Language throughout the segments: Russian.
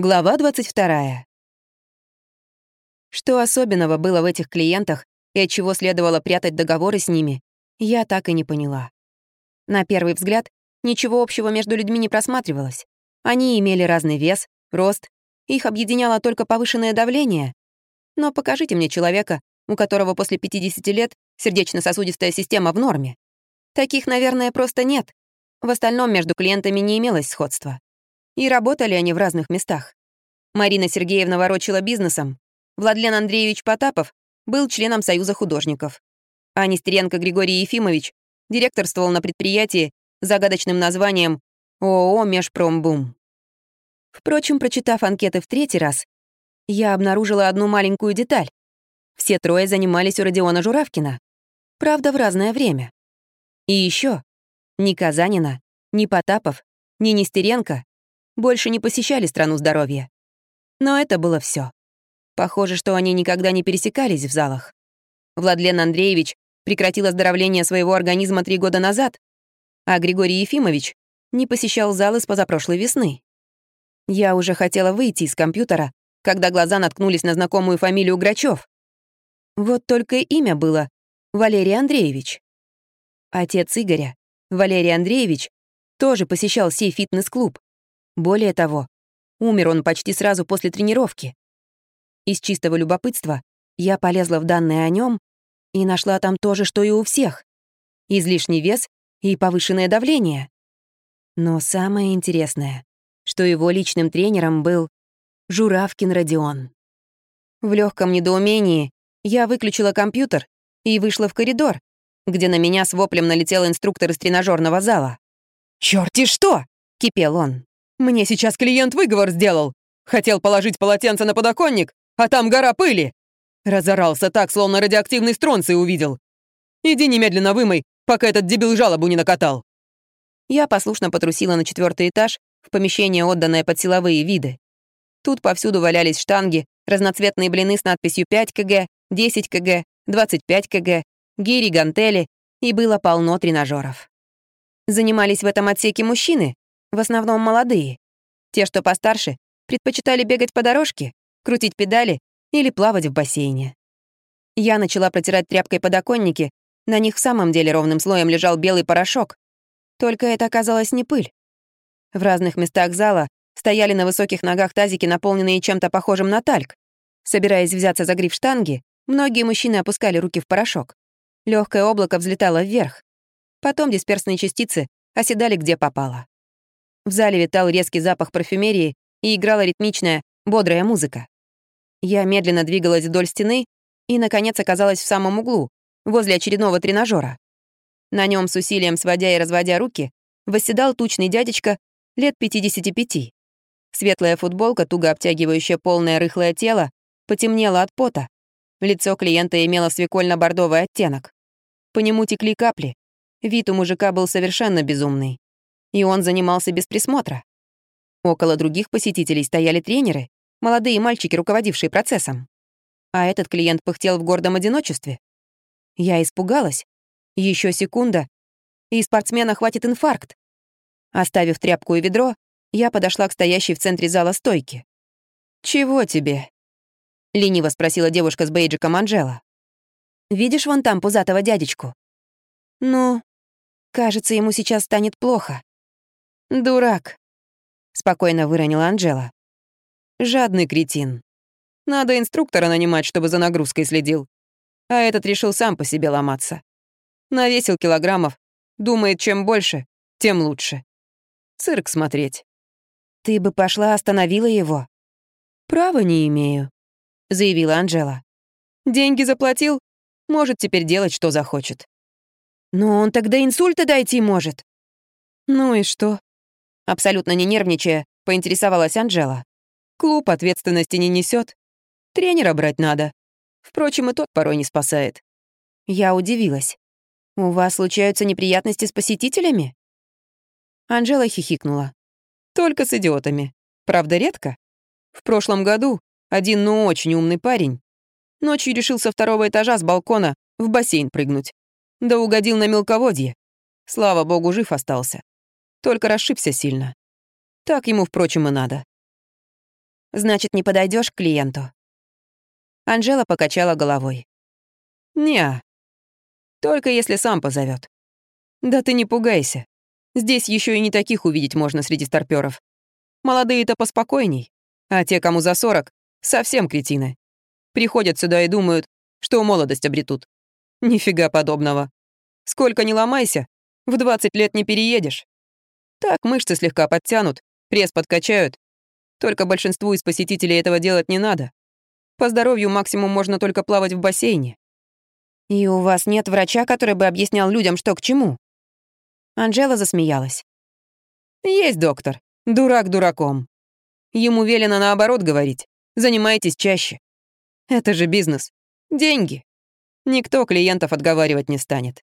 Глава 22. Что особенного было в этих клиентах и от чего следовало прятать договоры с ними, я так и не поняла. На первый взгляд, ничего общего между людьми не просматривалось. Они имели разный вес, рост, их объединяло только повышенное давление. Но покажите мне человека, у которого после 50 лет сердечно-сосудистая система в норме. Таких, наверное, просто нет. В остальном между клиентами не имелось сходства. И работали они в разных местах. Марина Сергеевна ворочила бизнесом, Владлен Андреевич Потапов был членом Союза художников, а Нестеренко Григорий Ефимович директорствовал на предприятии с загадочным названием ООО «Межпромбум». Впрочем, прочитав анкеты в третий раз, я обнаружила одну маленькую деталь. Все трое занимались у Родиона Журавкина. Правда, в разное время. И еще ни Казанина, ни Потапов, ни Нестеренко больше не посещали страну здоровья. Но это было все. Похоже, что они никогда не пересекались в залах. Владлен Андреевич прекратил оздоровление своего организма три года назад, а Григорий Ефимович не посещал залы с позапрошлой весны. Я уже хотела выйти из компьютера, когда глаза наткнулись на знакомую фамилию Грачев. Вот только имя было Валерий Андреевич. Отец Игоря, Валерий Андреевич, тоже посещал сей фитнес-клуб. Более того, умер он почти сразу после тренировки. Из чистого любопытства я полезла в данные о нем и нашла там то же, что и у всех. Излишний вес и повышенное давление. Но самое интересное, что его личным тренером был Журавкин Родион. В легком недоумении я выключила компьютер и вышла в коридор, где на меня с воплем налетел инструктор из тренажерного зала. «Чёрти что!» — кипел он. Мне сейчас клиент выговор сделал. Хотел положить полотенце на подоконник, а там гора пыли. Разорался так, словно радиоактивный стронций увидел. Иди немедленно вымой, пока этот дебил жалобу не накатал. Я послушно потрусила на четвертый этаж, в помещение, отданное под силовые виды. Тут повсюду валялись штанги, разноцветные блины с надписью 5 кг, 10 кг, 25 кг, гири, гантели, и было полно тренажеров. Занимались в этом отсеке мужчины, в основном молодые. Те, что постарше, предпочитали бегать по дорожке, крутить педали или плавать в бассейне. Я начала протирать тряпкой подоконники, на них в самом деле ровным слоем лежал белый порошок. Только это оказалось не пыль. В разных местах зала стояли на высоких ногах тазики, наполненные чем-то похожим на тальк. Собираясь взяться за гриф штанги, многие мужчины опускали руки в порошок. Легкое облако взлетало вверх. Потом дисперсные частицы оседали где попало. В зале витал резкий запах парфюмерии и играла ритмичная, бодрая музыка. Я медленно двигалась вдоль стены и, наконец, оказалась в самом углу, возле очередного тренажера. На нем с усилием сводя и разводя руки, восседал тучный дядечка лет 55. Светлая футболка, туго обтягивающая полное рыхлое тело, потемнела от пота. Лицо клиента имело свекольно-бордовый оттенок. По нему текли капли. Вид у мужика был совершенно безумный и он занимался без присмотра. Около других посетителей стояли тренеры, молодые мальчики, руководившие процессом. А этот клиент пыхтел в гордом одиночестве. Я испугалась. Еще секунда, и спортсмена хватит инфаркт. Оставив тряпку и ведро, я подошла к стоящей в центре зала стойке. «Чего тебе?» — лениво спросила девушка с бейджиком Анжела. «Видишь вон там пузатого дядечку?» «Ну, кажется, ему сейчас станет плохо. «Дурак», — спокойно выронила Анжела. «Жадный кретин. Надо инструктора нанимать, чтобы за нагрузкой следил. А этот решил сам по себе ломаться. Навесил килограммов. Думает, чем больше, тем лучше. Цирк смотреть. Ты бы пошла, остановила его. Права не имею, заявила Анжела. Деньги заплатил, может теперь делать, что захочет. Но он тогда инсульта дойти может. Ну и что? Абсолютно не нервничая, поинтересовалась Анжела. Клуб ответственности не несет. Тренера брать надо. Впрочем, и тот порой не спасает. Я удивилась. «У вас случаются неприятности с посетителями?» Анжела хихикнула. «Только с идиотами. Правда, редко. В прошлом году один, ну, очень умный парень ночью решил со второго этажа с балкона в бассейн прыгнуть. Да угодил на мелководье. Слава богу, жив остался. Только расшибся сильно. Так ему, впрочем, и надо. Значит, не подойдешь к клиенту?» Анжела покачала головой. «Не, только если сам позовет. Да ты не пугайся. Здесь еще и не таких увидеть можно среди старпёров. Молодые-то поспокойней, а те, кому за сорок, совсем кретины. Приходят сюда и думают, что молодость обретут. Нифига подобного. Сколько не ломайся, в 20 лет не переедешь. Так мышцы слегка подтянут, пресс подкачают. Только большинству из посетителей этого делать не надо. По здоровью максимум можно только плавать в бассейне. «И у вас нет врача, который бы объяснял людям, что к чему?» Анжела засмеялась. «Есть доктор. Дурак дураком. Ему велено наоборот говорить. Занимайтесь чаще. Это же бизнес. Деньги. Никто клиентов отговаривать не станет.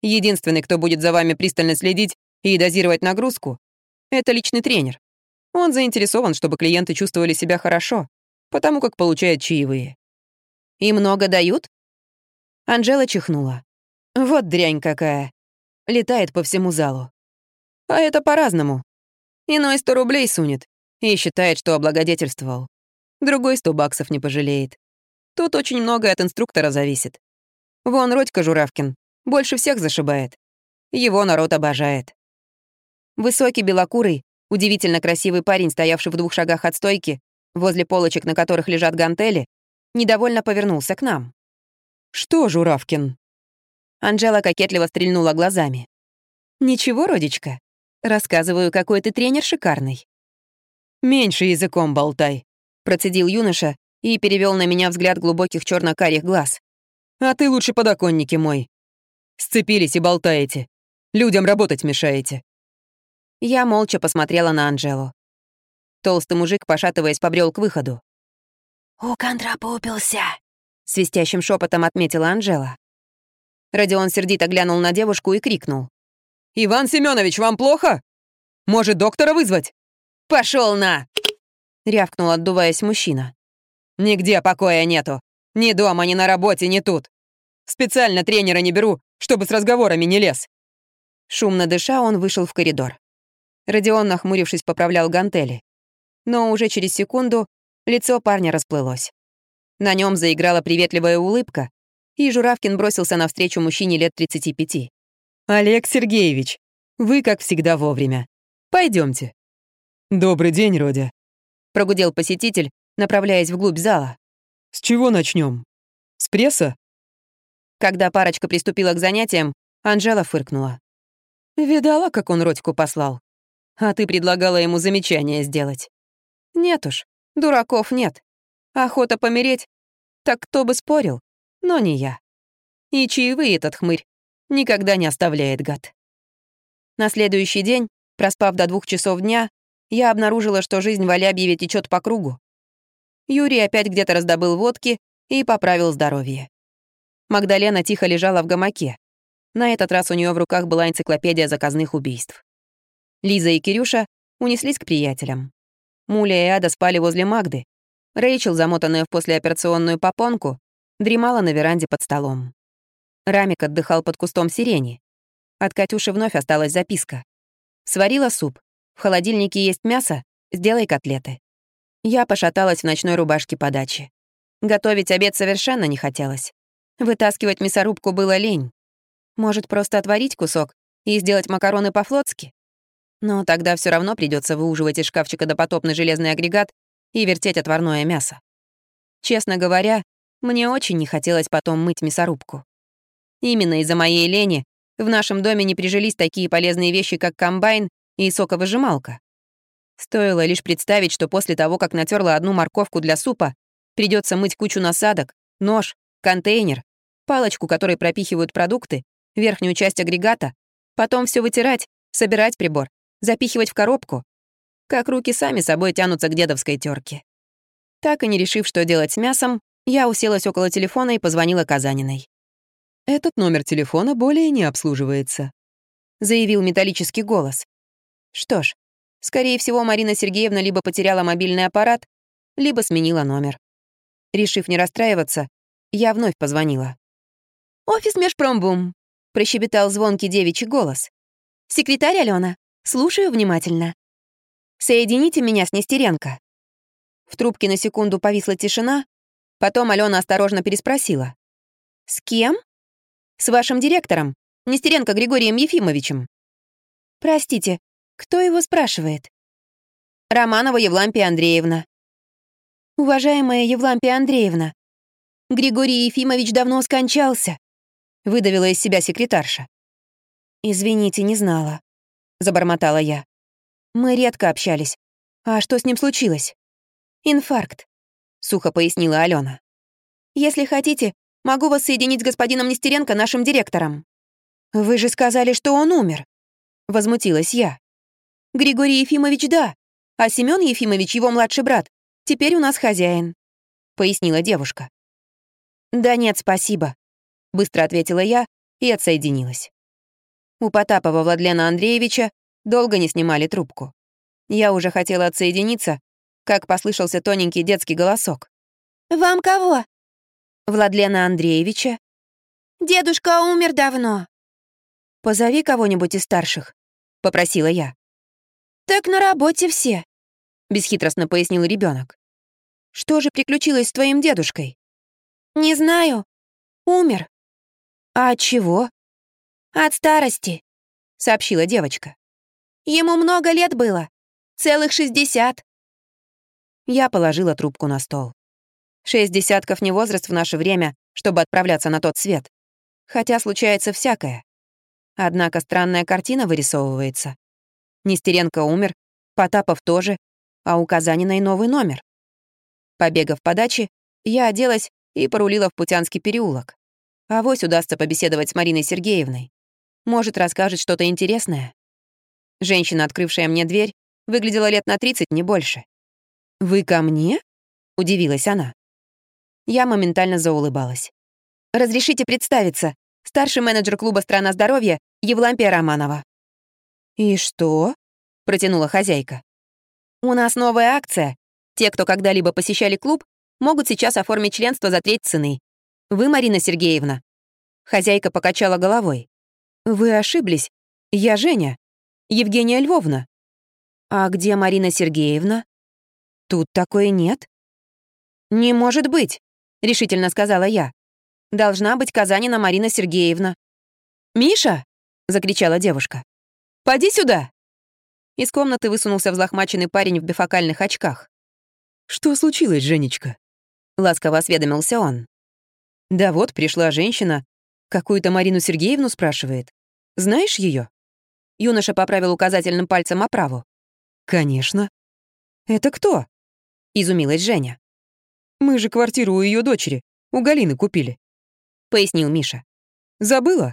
Единственный, кто будет за вами пристально следить и дозировать нагрузку, это личный тренер. Он заинтересован, чтобы клиенты чувствовали себя хорошо, потому как получают чаевые. «И много дают?» Анжела чихнула. «Вот дрянь какая. Летает по всему залу. А это по-разному. Иной сто рублей сунет и считает, что облагодетельствовал. Другой сто баксов не пожалеет. Тут очень многое от инструктора зависит. Вон Родька Журавкин больше всех зашибает. Его народ обожает. Высокий, белокурый, удивительно красивый парень, стоявший в двух шагах от стойки, возле полочек, на которых лежат гантели, недовольно повернулся к нам. «Что, Журавкин?» Анжела кокетливо стрельнула глазами. «Ничего, родичка. Рассказываю, какой ты тренер шикарный». «Меньше языком болтай», — процедил юноша и перевел на меня взгляд глубоких черно карих глаз. «А ты лучше подоконники мой. Сцепились и болтаете. Людям работать мешаете». Я молча посмотрела на Анжелу. Толстый мужик, пошатываясь, побрел к выходу. «У контрапупился», — свистящим шепотом отметила Анжела. Родион сердито глянул на девушку и крикнул. «Иван Семенович, вам плохо? Может, доктора вызвать?» Пошел на!» — рявкнул, отдуваясь мужчина. «Нигде покоя нету. Ни дома, ни на работе, ни тут. Специально тренера не беру, чтобы с разговорами не лез». Шумно дыша, он вышел в коридор. Родион, нахмурившись, поправлял гантели. Но уже через секунду лицо парня расплылось. На нем заиграла приветливая улыбка, и Журавкин бросился навстречу мужчине лет 35. «Олег Сергеевич, вы, как всегда, вовремя. Пойдемте. «Добрый день, Родя», — прогудел посетитель, направляясь вглубь зала. «С чего начнем? С пресса?» Когда парочка приступила к занятиям, Анжела фыркнула. «Видала, как он Родьку послал? А ты предлагала ему замечание сделать. Нет уж, дураков нет. Охота помереть, так кто бы спорил, но не я. И чаевые этот хмырь никогда не оставляет гад. На следующий день, проспав до двух часов дня, я обнаружила, что жизнь в Алябьеве течет по кругу. Юрий опять где-то раздобыл водки и поправил здоровье. Магдалена тихо лежала в гамаке. На этот раз у нее в руках была энциклопедия заказных убийств. Лиза и Кирюша унеслись к приятелям. Муля и Ада спали возле Магды. Рэйчел, замотанная в послеоперационную попонку, дремала на веранде под столом. Рамик отдыхал под кустом сирени. От Катюши вновь осталась записка. Сварила суп. В холодильнике есть мясо, сделай котлеты. Я пошаталась в ночной рубашке подачи. Готовить обед совершенно не хотелось. Вытаскивать мясорубку было лень. Может, просто отварить кусок и сделать макароны по-флотски? Но тогда все равно придется выуживать из шкафчика допотопный железный агрегат и вертеть отварное мясо. Честно говоря, мне очень не хотелось потом мыть мясорубку. Именно из-за моей лени в нашем доме не прижились такие полезные вещи, как комбайн и соковыжималка. Стоило лишь представить, что после того, как натерла одну морковку для супа, придется мыть кучу насадок, нож, контейнер, палочку, которой пропихивают продукты, верхнюю часть агрегата, потом все вытирать, собирать прибор, запихивать в коробку. Как руки сами собой тянутся к дедовской терке. Так и не решив, что делать с мясом, я уселась около телефона и позвонила Казаниной. «Этот номер телефона более не обслуживается», — заявил металлический голос. Что ж, скорее всего, Марина Сергеевна либо потеряла мобильный аппарат, либо сменила номер. Решив не расстраиваться, я вновь позвонила. «Офис Межпромбум», — прощебетал звонкий девичий голос. «Секретарь Алена, слушаю внимательно. Соедините меня с Нестеренко». В трубке на секунду повисла тишина, потом Алена осторожно переспросила. «С кем?» «С вашим директором, Нестеренко Григорием Ефимовичем». «Простите, кто его спрашивает?» «Романова Евлампия Андреевна». «Уважаемая Евлампия Андреевна, Григорий Ефимович давно скончался», — выдавила из себя секретарша. «Извините, не знала», — забормотала я. «Мы редко общались. А что с ним случилось?» «Инфаркт», — сухо пояснила Алена. «Если хотите, могу вас соединить с господином Нестеренко, нашим директором». «Вы же сказали, что он умер», — возмутилась я. «Григорий Ефимович, да, а Семён Ефимович, его младший брат, теперь у нас хозяин», — пояснила девушка. «Да нет, спасибо», — быстро ответила я и отсоединилась. У Потапова Владлена Андреевича долго не снимали трубку. Я уже хотела отсоединиться, как послышался тоненький детский голосок. «Вам кого?» «Владлена Андреевича». «Дедушка умер давно». «Позови кого-нибудь из старших», — попросила я. «Так на работе все», — бесхитростно пояснил ребенок. «Что же приключилось с твоим дедушкой?» «Не знаю. Умер». «А от чего?» «От старости», — сообщила девочка. «Ему много лет было. Целых шестьдесят». Я положила трубку на стол. Шесть десятков не возраст в наше время, чтобы отправляться на тот свет. Хотя случается всякое. Однако странная картина вырисовывается. Нестеренко умер, Потапов тоже, а у Казанина и новый номер. Побегав по даче, я оделась и порулила в Путянский переулок. Авось удастся побеседовать с Мариной Сергеевной. Может, расскажет что-то интересное. Женщина, открывшая мне дверь, выглядела лет на 30, не больше. «Вы ко мне?» — удивилась она. Я моментально заулыбалась. «Разрешите представиться. Старший менеджер клуба «Страна здоровья» Евлампия Романова». «И что?» — протянула хозяйка. «У нас новая акция. Те, кто когда-либо посещали клуб, могут сейчас оформить членство за треть цены. Вы, Марина Сергеевна?» Хозяйка покачала головой. «Вы ошиблись. Я Женя. Евгения Львовна». «А где Марина Сергеевна?» «Тут такое нет». «Не может быть», — решительно сказала я. «Должна быть Казанина Марина Сергеевна». «Миша!» — закричала девушка. «Поди сюда!» Из комнаты высунулся взлохмаченный парень в бифокальных очках. «Что случилось, Женечка?» — ласково осведомился он. «Да вот, пришла женщина, какую-то Марину Сергеевну спрашивает. Знаешь ее? Юноша поправил указательным пальцем оправу. «Конечно». «Это кто?» — изумилась Женя. «Мы же квартиру у ее дочери, у Галины купили», — пояснил Миша. «Забыла?»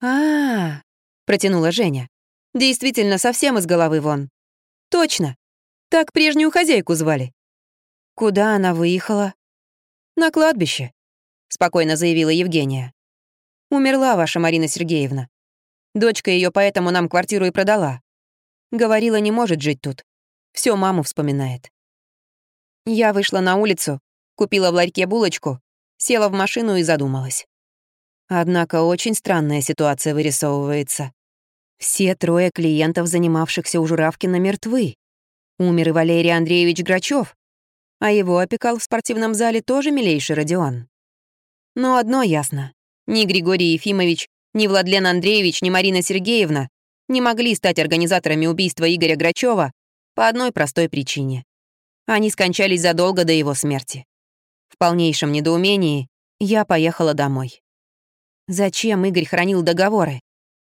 а, -а, -а протянула Женя. «Действительно, совсем из головы вон. Точно. Так прежнюю хозяйку звали». «Куда она выехала?» «На кладбище», — спокойно заявила Евгения. «Умерла ваша Марина Сергеевна. Дочка ее поэтому нам квартиру и продала. Говорила, не может жить тут. Все маму вспоминает. Я вышла на улицу, купила в ларьке булочку, села в машину и задумалась. Однако очень странная ситуация вырисовывается. Все трое клиентов, занимавшихся у Журавкина, мертвы. Умер и Валерий Андреевич Грачев, а его опекал в спортивном зале тоже милейший Родион. Но одно ясно. Ни Григорий Ефимович, ни Владлен Андреевич, ни Марина Сергеевна не могли стать организаторами убийства Игоря Грачева по одной простой причине. Они скончались задолго до его смерти. В полнейшем недоумении я поехала домой. Зачем Игорь хранил договоры?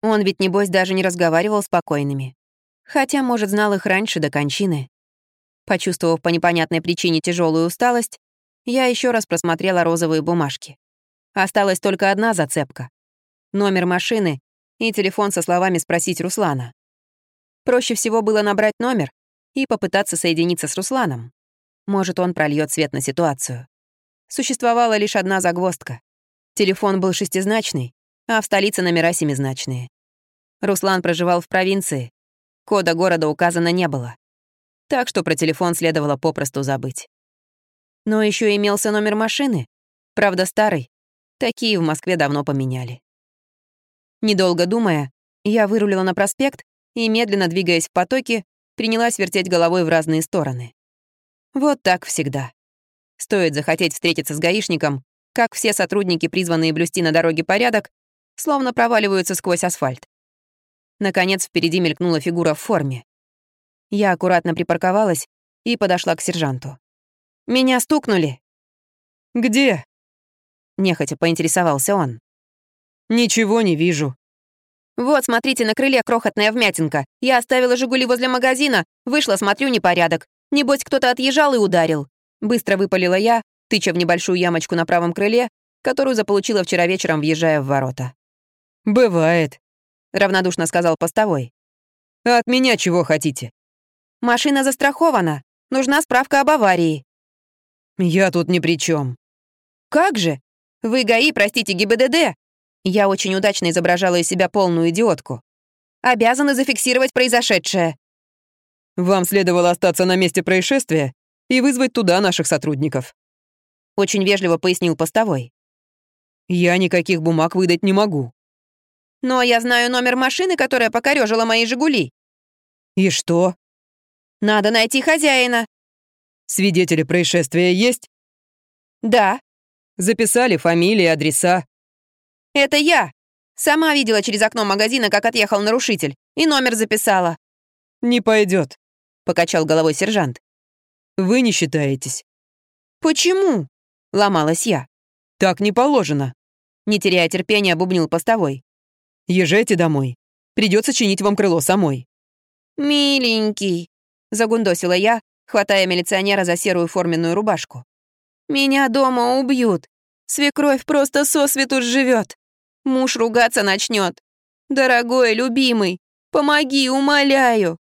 Он ведь, небось, даже не разговаривал с покойными. Хотя, может, знал их раньше до кончины. Почувствовав по непонятной причине тяжелую усталость, я еще раз просмотрела розовые бумажки. Осталась только одна зацепка номер машины и телефон со словами «спросить Руслана». Проще всего было набрать номер и попытаться соединиться с Русланом. Может, он прольет свет на ситуацию. Существовала лишь одна загвоздка. Телефон был шестизначный, а в столице номера семизначные. Руслан проживал в провинции. Кода города указано не было. Так что про телефон следовало попросту забыть. Но еще имелся номер машины, правда старый. Такие в Москве давно поменяли. Недолго думая, я вырулила на проспект и, медленно двигаясь в потоке, принялась вертеть головой в разные стороны. Вот так всегда. Стоит захотеть встретиться с гаишником, как все сотрудники, призванные блюсти на дороге порядок, словно проваливаются сквозь асфальт. Наконец впереди мелькнула фигура в форме. Я аккуратно припарковалась и подошла к сержанту. «Меня стукнули!» «Где?» Нехотя поинтересовался он. «Ничего не вижу». «Вот, смотрите, на крыле крохотная вмятинка. Я оставила «Жигули» возле магазина, вышла, смотрю, непорядок. Небось, кто-то отъезжал и ударил. Быстро выпалила я, тыча в небольшую ямочку на правом крыле, которую заполучила вчера вечером, въезжая в ворота. «Бывает», — равнодушно сказал постовой. «А от меня чего хотите?» «Машина застрахована. Нужна справка об аварии». «Я тут ни при чем. «Как же? Вы ГАИ, простите, ГИБДД!» Я очень удачно изображала из себя полную идиотку. «Обязаны зафиксировать произошедшее». «Вам следовало остаться на месте происшествия и вызвать туда наших сотрудников», — очень вежливо пояснил постовой. «Я никаких бумаг выдать не могу». «Но я знаю номер машины, которая покорёжила мои «Жигули». «И что?» «Надо найти хозяина». «Свидетели происшествия есть?» «Да», Записали фамилии, адреса. Это я. Сама видела через окно магазина, как отъехал нарушитель, и номер записала. Не пойдет, покачал головой сержант. Вы не считаетесь. Почему? Ломалась я. Так не положено. Не теряя терпения, бубнил постовой. Езжайте домой. Придется чинить вам крыло самой. Миленький, загундосила я, хватая милиционера за серую форменную рубашку. Меня дома убьют. Свекровь просто сосвету живет. Муж ругаться начнет. Дорогой, любимый, помоги, умоляю.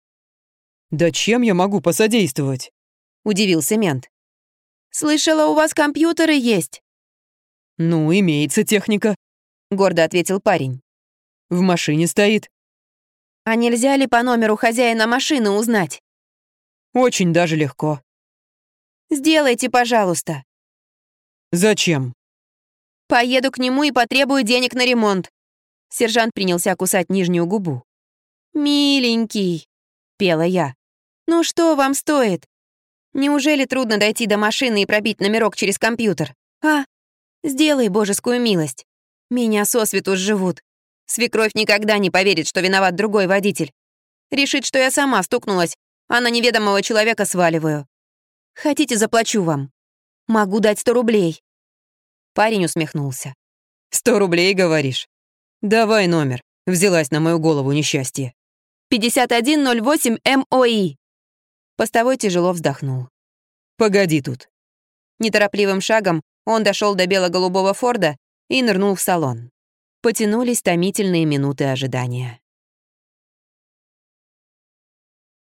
Да чем я могу посодействовать? Удивился мент. Слышала, у вас компьютеры есть? Ну, имеется техника, гордо ответил парень. В машине стоит. А нельзя ли по номеру хозяина машины узнать? Очень даже легко. Сделайте, пожалуйста. Зачем? Поеду к нему и потребую денег на ремонт. Сержант принялся кусать нижнюю губу. «Миленький», — пела я. «Ну что вам стоит? Неужели трудно дойти до машины и пробить номерок через компьютер? А? Сделай божескую милость. Меня сосвету живут. Свекровь никогда не поверит, что виноват другой водитель. Решит, что я сама стукнулась, а на неведомого человека сваливаю. Хотите, заплачу вам? Могу дать сто рублей». Парень усмехнулся. «Сто рублей, говоришь? Давай номер. Взялась на мою голову несчастье». «5108 МОИ». Постовой тяжело вздохнул. «Погоди тут». Неторопливым шагом он дошел до бело-голубого Форда и нырнул в салон. Потянулись томительные минуты ожидания.